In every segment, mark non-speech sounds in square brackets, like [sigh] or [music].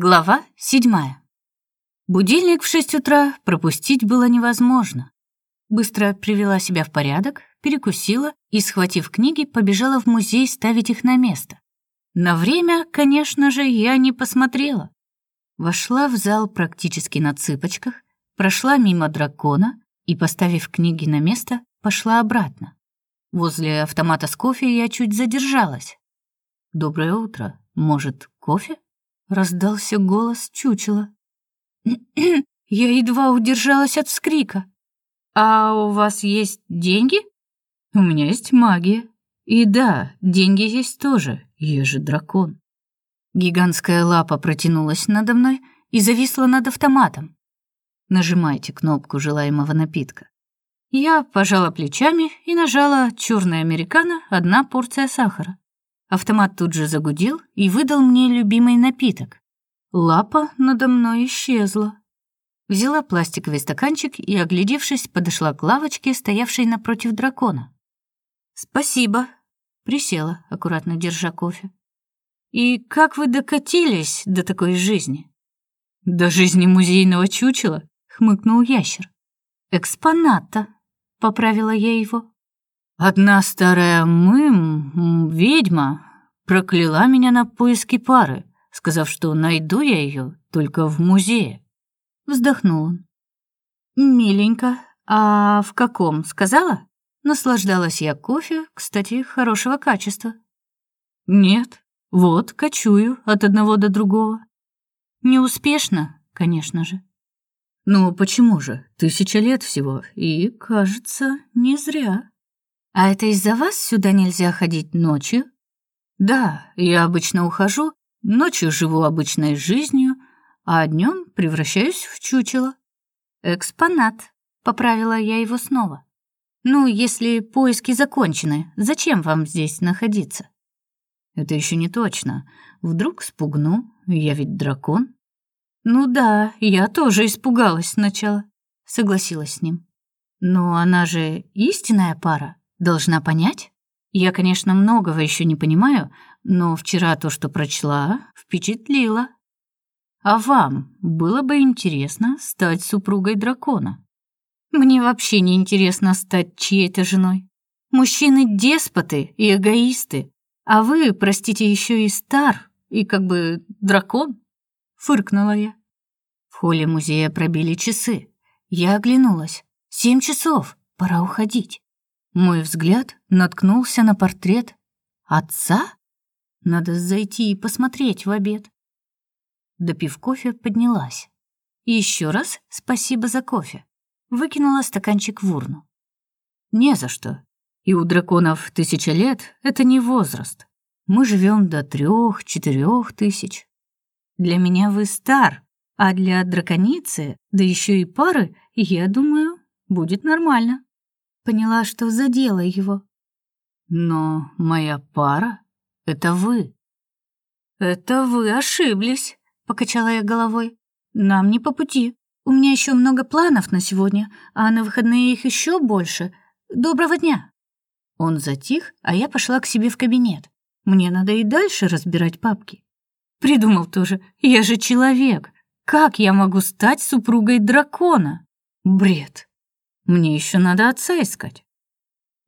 Глава седьмая. Будильник в шесть утра пропустить было невозможно. Быстро привела себя в порядок, перекусила и, схватив книги, побежала в музей ставить их на место. На время, конечно же, я не посмотрела. Вошла в зал практически на цыпочках, прошла мимо дракона и, поставив книги на место, пошла обратно. Возле автомата с кофе я чуть задержалась. «Доброе утро. Может, кофе?» Раздался голос чучела. [clears throat] Я едва удержалась от вскрика. А у вас есть деньги? У меня есть магия. И да, деньги есть тоже. Я же дракон. Гигантская лапа протянулась надо мной и зависла над автоматом. Нажимайте кнопку желаемого напитка. Я пожала плечами и нажала «Черный американо, одна порция сахара». Автомат тут же загудел и выдал мне любимый напиток. Лапа надо мной исчезла. Взяла пластиковый стаканчик и, оглядевшись, подошла к лавочке, стоявшей напротив дракона. «Спасибо», — присела, аккуратно держа кофе. «И как вы докатились до такой жизни?» «До жизни музейного чучела?» — хмыкнул ящер. «Экспоната», — поправила я его. Одна старая мым, ведьма, прокляла меня на поиски пары, сказав, что найду я ее только в музее. Вздохнул он. Миленько. А в каком, сказала? Наслаждалась я кофе, кстати, хорошего качества. Нет. Вот, кочую от одного до другого. Неуспешно, конечно же. Ну, почему же? Тысяча лет всего, и, кажется, не зря. А это из-за вас сюда нельзя ходить ночью? Да, я обычно ухожу, ночью живу обычной жизнью, а днем превращаюсь в чучело. Экспонат, поправила я его снова. Ну, если поиски закончены, зачем вам здесь находиться? Это еще не точно. Вдруг спугну, я ведь дракон. Ну да, я тоже испугалась сначала, согласилась с ним. Но она же истинная пара. Должна понять? Я, конечно, многого еще не понимаю, но вчера то, что прочла, впечатлило. А вам было бы интересно стать супругой дракона? Мне вообще не интересно стать чьей-то женой. Мужчины деспоты и эгоисты, а вы, простите, еще и стар и как бы дракон, фыркнула я. В холле музея пробили часы. Я оглянулась. Семь часов. Пора уходить. Мой взгляд наткнулся на портрет отца. Надо зайти и посмотреть в обед. Допив кофе, поднялась. И еще раз спасибо за кофе. Выкинула стаканчик в урну. Не за что. И у драконов тысяча лет — это не возраст. Мы живем до трех-четырех тысяч. Для меня вы стар, а для драконицы, да еще и пары, я думаю, будет нормально. Поняла, что задела его. Но моя пара — это вы. Это вы ошиблись, покачала я головой. Нам не по пути. У меня еще много планов на сегодня, а на выходные их еще больше. Доброго дня. Он затих, а я пошла к себе в кабинет. Мне надо и дальше разбирать папки. Придумал тоже. Я же человек. Как я могу стать супругой дракона? Бред. Мне еще надо отца искать.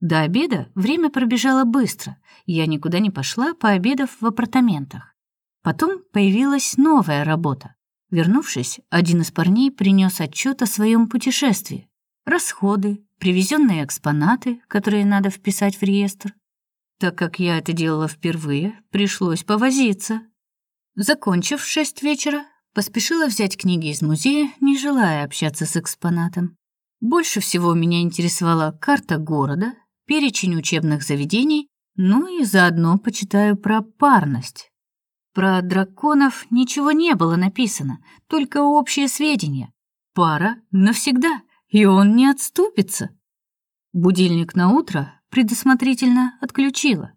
До обеда время пробежало быстро. Я никуда не пошла, пообедав в апартаментах. Потом появилась новая работа. Вернувшись, один из парней принес отчет о своем путешествии. Расходы, привезенные экспонаты, которые надо вписать в реестр. Так как я это делала впервые, пришлось повозиться. Закончив в шесть вечера, поспешила взять книги из музея, не желая общаться с экспонатом. Больше всего меня интересовала карта города, перечень учебных заведений, ну и заодно почитаю про парность. Про драконов ничего не было написано, только общие сведения. Пара навсегда, и он не отступится. Будильник на утро предусмотрительно отключила.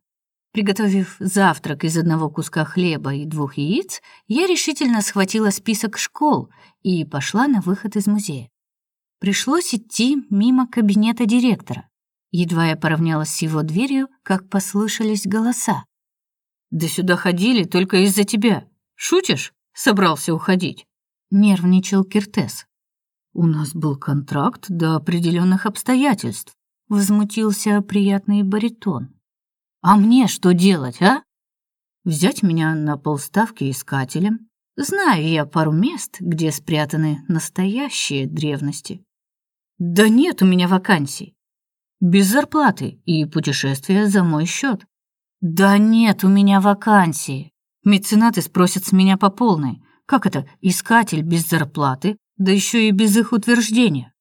Приготовив завтрак из одного куска хлеба и двух яиц, я решительно схватила список школ и пошла на выход из музея. Пришлось идти мимо кабинета директора. Едва я поравнялась с его дверью, как послышались голоса. «Да сюда ходили только из-за тебя. Шутишь?» собрался уходить?» — нервничал Киртес. «У нас был контракт до определенных обстоятельств», — возмутился приятный баритон. «А мне что делать, а? Взять меня на полставки искателем? Знаю я пару мест, где спрятаны настоящие древности. Да нет у меня вакансий. Без зарплаты и путешествия за мой счет. Да нет у меня вакансии. Меценаты спросят с меня по полной. Как это, искатель без зарплаты, да еще и без их утверждения?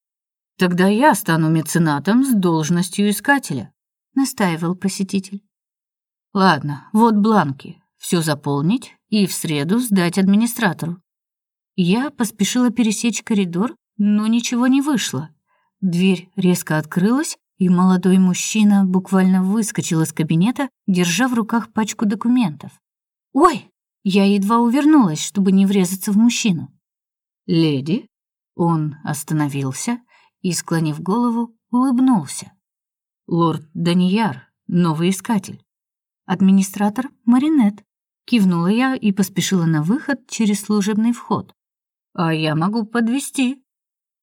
Тогда я стану меценатом с должностью искателя, настаивал посетитель. Ладно, вот бланки. Все заполнить и в среду сдать администратору. Я поспешила пересечь коридор, но ничего не вышло. Дверь резко открылась, и молодой мужчина буквально выскочил из кабинета, держа в руках пачку документов. «Ой!» Я едва увернулась, чтобы не врезаться в мужчину. «Леди?» Он остановился и, склонив голову, улыбнулся. «Лорд Данияр, новый искатель. Администратор Маринет». Кивнула я и поспешила на выход через служебный вход. «А я могу подвести.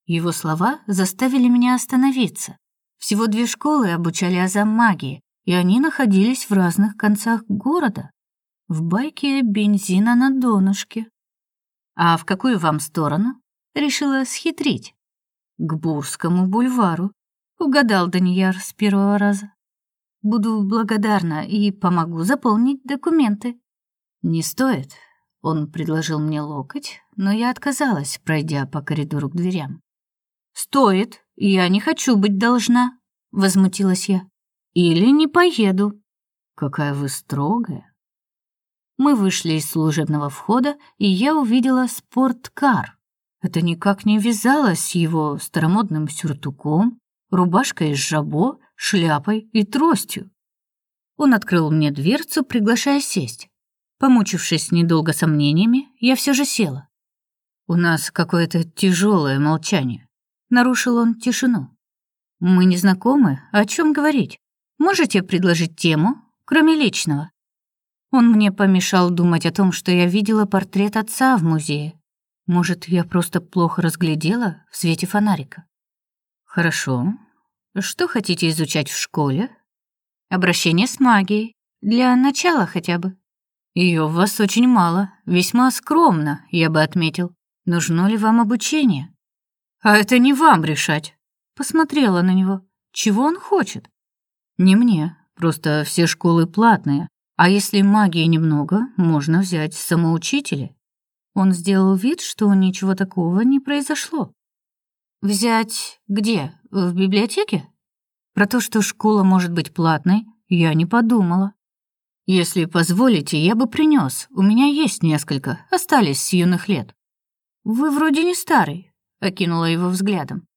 Его слова заставили меня остановиться. Всего две школы обучали азам магии, и они находились в разных концах города. В байке бензина на донышке. А в какую вам сторону? Решила схитрить. К Бурскому бульвару. Угадал Данияр с первого раза. Буду благодарна и помогу заполнить документы. Не стоит. Он предложил мне локоть, но я отказалась, пройдя по коридору к дверям. Стоит. Я не хочу быть должна, возмутилась я. Или не поеду. Какая вы строгая. Мы вышли из служебного входа, и я увидела спорткар. Это никак не вязалось с его старомодным сюртуком, рубашкой из жабо, шляпой и тростью. Он открыл мне дверцу, приглашая сесть. Помучившись недолго сомнениями, я все же села. У нас какое-то тяжелое молчание. Нарушил он тишину. Мы не знакомы, о чем говорить? Можете предложить тему, кроме личного? Он мне помешал думать о том, что я видела портрет отца в музее. Может, я просто плохо разглядела в свете фонарика. Хорошо. Что хотите изучать в школе? Обращение с магией. Для начала хотя бы. Ее у вас очень мало, весьма скромно, я бы отметил. Нужно ли вам обучение? А это не вам решать. Посмотрела на него. Чего он хочет? Не мне. Просто все школы платные. А если магии немного, можно взять самоучителя. Он сделал вид, что ничего такого не произошло. Взять где? В библиотеке? Про то, что школа может быть платной, я не подумала. Если позволите, я бы принес. У меня есть несколько, остались с юных лет. Вы вроде не старый, окинула его взглядом.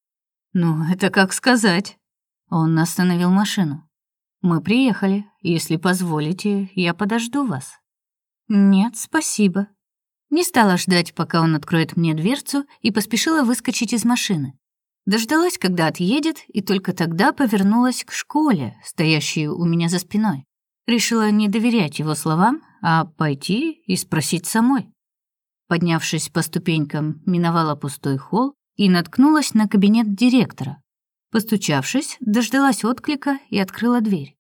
Ну, это как сказать. Он остановил машину. Мы приехали. Если позволите, я подожду вас. Нет, спасибо. Не стала ждать, пока он откроет мне дверцу, и поспешила выскочить из машины. Дождалась, когда отъедет, и только тогда повернулась к школе, стоящей у меня за спиной. Решила не доверять его словам, а пойти и спросить самой. Поднявшись по ступенькам, миновала пустой холл и наткнулась на кабинет директора. Постучавшись, дождалась отклика и открыла дверь.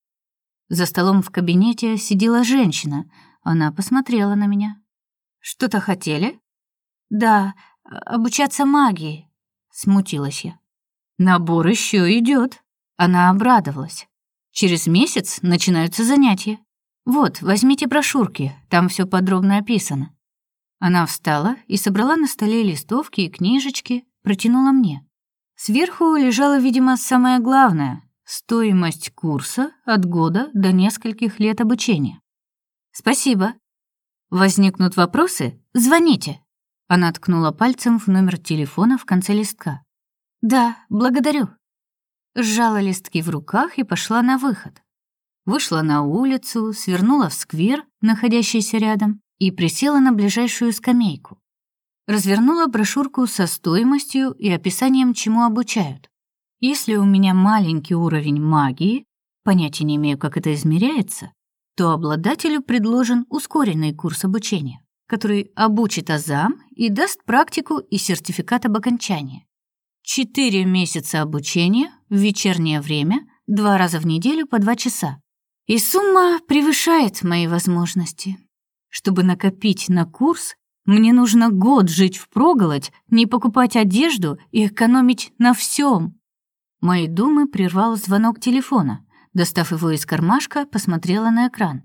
За столом в кабинете сидела женщина. Она посмотрела на меня. «Что-то хотели?» «Да, обучаться магии», — смутилась я. «Набор еще идет. Она обрадовалась. «Через месяц начинаются занятия. Вот, возьмите брошюрки, там все подробно описано». Она встала и собрала на столе листовки и книжечки, протянула мне. Сверху лежало, видимо, самое главное — стоимость курса от года до нескольких лет обучения. «Спасибо. Возникнут вопросы? Звоните». Она ткнула пальцем в номер телефона в конце листка. «Да, благодарю». Сжала листки в руках и пошла на выход. Вышла на улицу, свернула в сквер, находящийся рядом, и присела на ближайшую скамейку. Развернула брошюрку со стоимостью и описанием, чему обучают. Если у меня маленький уровень магии, понятия не имею, как это измеряется, то обладателю предложен ускоренный курс обучения. который обучит азам и даст практику и сертификат об окончании. Четыре месяца обучения в вечернее время, два раза в неделю по два часа. И сумма превышает мои возможности. Чтобы накопить на курс, мне нужно год жить в впроголодь, не покупать одежду и экономить на всем. Мои думы прервал звонок телефона. Достав его из кармашка, посмотрела на экран.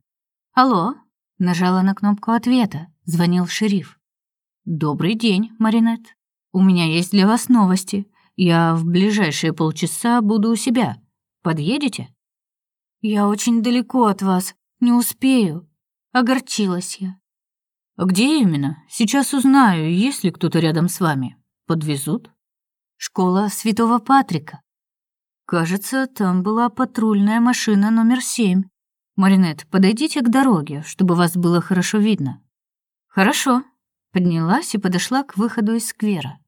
«Алло?» Нажала на кнопку ответа. Звонил шериф. «Добрый день, Маринет. У меня есть для вас новости. Я в ближайшие полчаса буду у себя. Подъедете?» «Я очень далеко от вас. Не успею». Огорчилась я. «А где именно? Сейчас узнаю, есть ли кто-то рядом с вами. Подвезут?» «Школа Святого Патрика». «Кажется, там была патрульная машина номер семь. Маринет, подойдите к дороге, чтобы вас было хорошо видно». «Хорошо». Поднялась и подошла к выходу из сквера.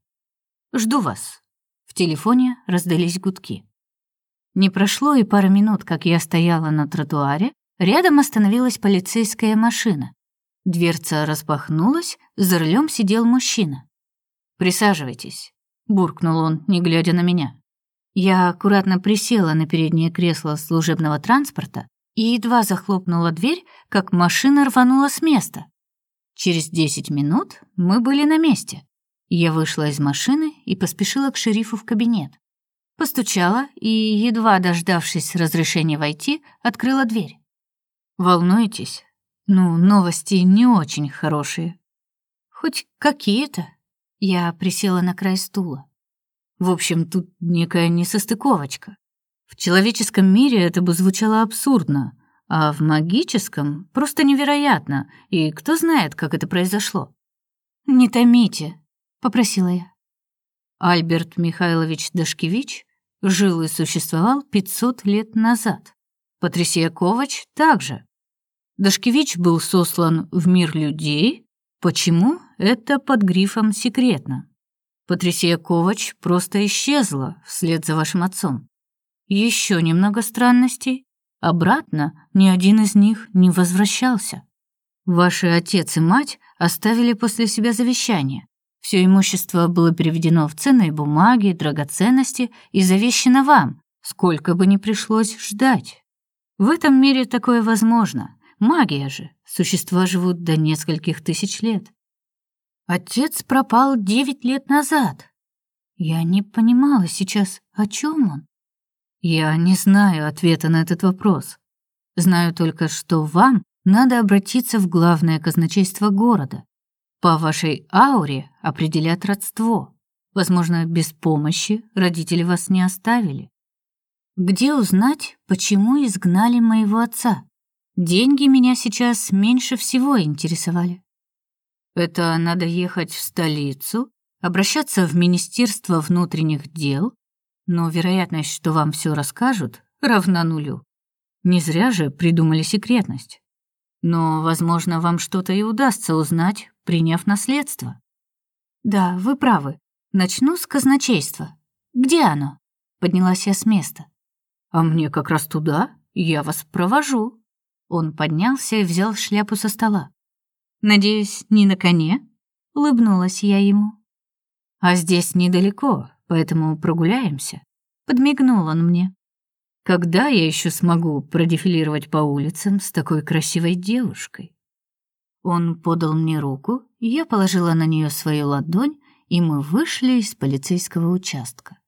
«Жду вас». В телефоне раздались гудки. Не прошло и пары минут, как я стояла на тротуаре, рядом остановилась полицейская машина. Дверца распахнулась, за рулем сидел мужчина. «Присаживайтесь», — буркнул он, не глядя на меня. Я аккуратно присела на переднее кресло служебного транспорта и едва захлопнула дверь, как машина рванула с места. Через десять минут мы были на месте. Я вышла из машины и поспешила к шерифу в кабинет. Постучала и, едва дождавшись разрешения войти, открыла дверь. «Волнуетесь? Ну, новости не очень хорошие». «Хоть какие-то». Я присела на край стула. В общем, тут некая несостыковочка. В человеческом мире это бы звучало абсурдно, а в магическом просто невероятно, и кто знает, как это произошло. «Не томите», — попросила я. Альберт Михайлович Дашкевич жил и существовал 500 лет назад. Патрисия Ковач также. Дашкевич был сослан в мир людей. Почему? Это под грифом «секретно». Патрисия Ковач просто исчезла вслед за вашим отцом. Еще немного странностей. Обратно ни один из них не возвращался. Ваши отец и мать оставили после себя завещание. Все имущество было переведено в ценные бумаги, драгоценности и завещено вам, сколько бы ни пришлось ждать. В этом мире такое возможно. Магия же. Существа живут до нескольких тысяч лет. Отец пропал девять лет назад. Я не понимала сейчас, о чем он. Я не знаю ответа на этот вопрос. Знаю только, что вам надо обратиться в главное казначейство города. По вашей ауре определят родство. Возможно, без помощи родители вас не оставили. Где узнать, почему изгнали моего отца? Деньги меня сейчас меньше всего интересовали. Это надо ехать в столицу, обращаться в Министерство внутренних дел, но вероятность, что вам все расскажут, равна нулю. Не зря же придумали секретность. Но, возможно, вам что-то и удастся узнать, приняв наследство. Да, вы правы. Начну с казначейства. Где оно? Поднялась я с места. А мне как раз туда, я вас провожу. Он поднялся и взял шляпу со стола. Надеюсь, не на коне? Улыбнулась я ему. А здесь недалеко, поэтому прогуляемся. Подмигнул он мне. Когда я еще смогу продефилировать по улицам с такой красивой девушкой? Он подал мне руку, я положила на нее свою ладонь, и мы вышли из полицейского участка.